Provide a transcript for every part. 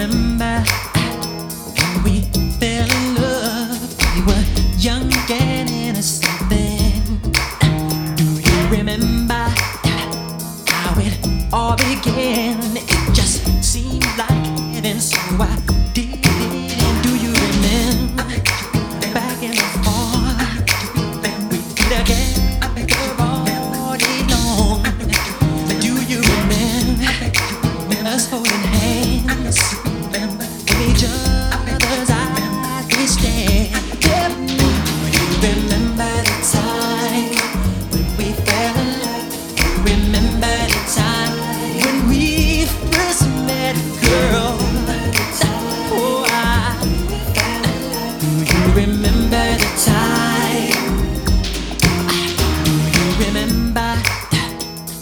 remember when we fell in love. We were young and innocent. Do you remember how it all began? It just seemed like heaven, so I did it. Do you remember back in the fall when we did again? us holding hands. Remember the time? Do you remember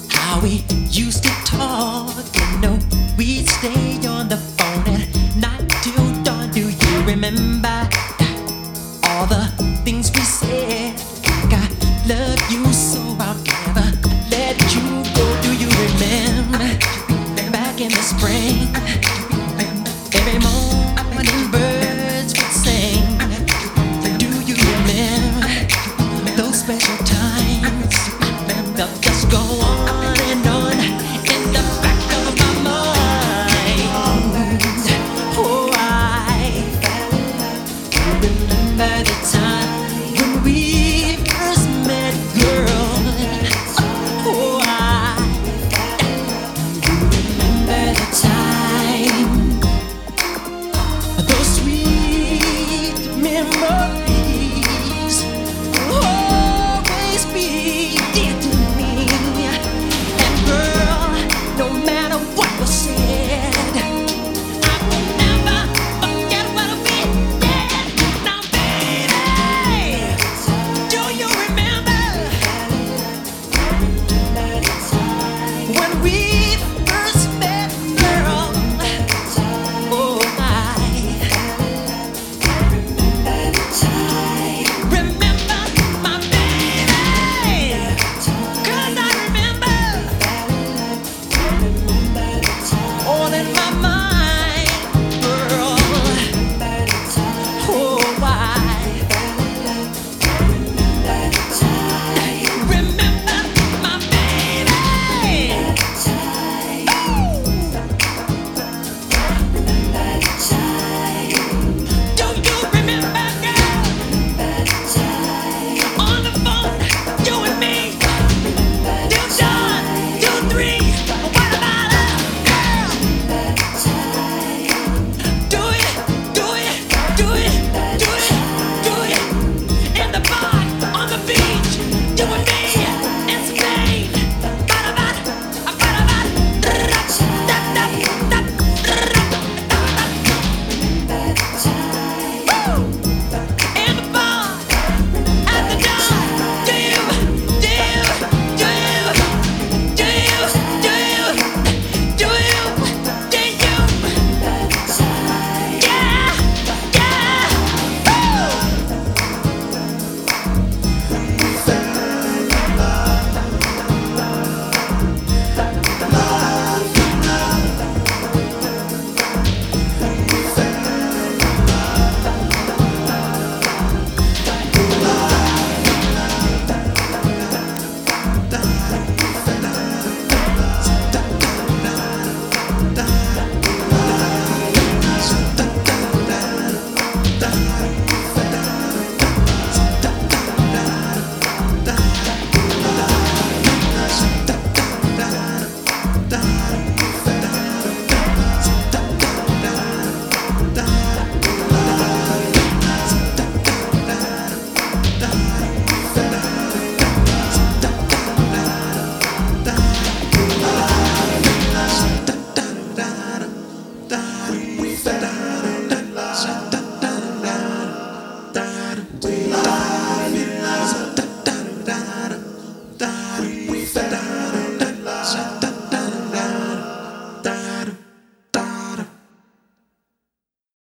how we used to talk? You know, we'd stay on the phone at night till dawn. Do you remember all the things we said? I love you so I'll never let you go. Do you remember back in the spring?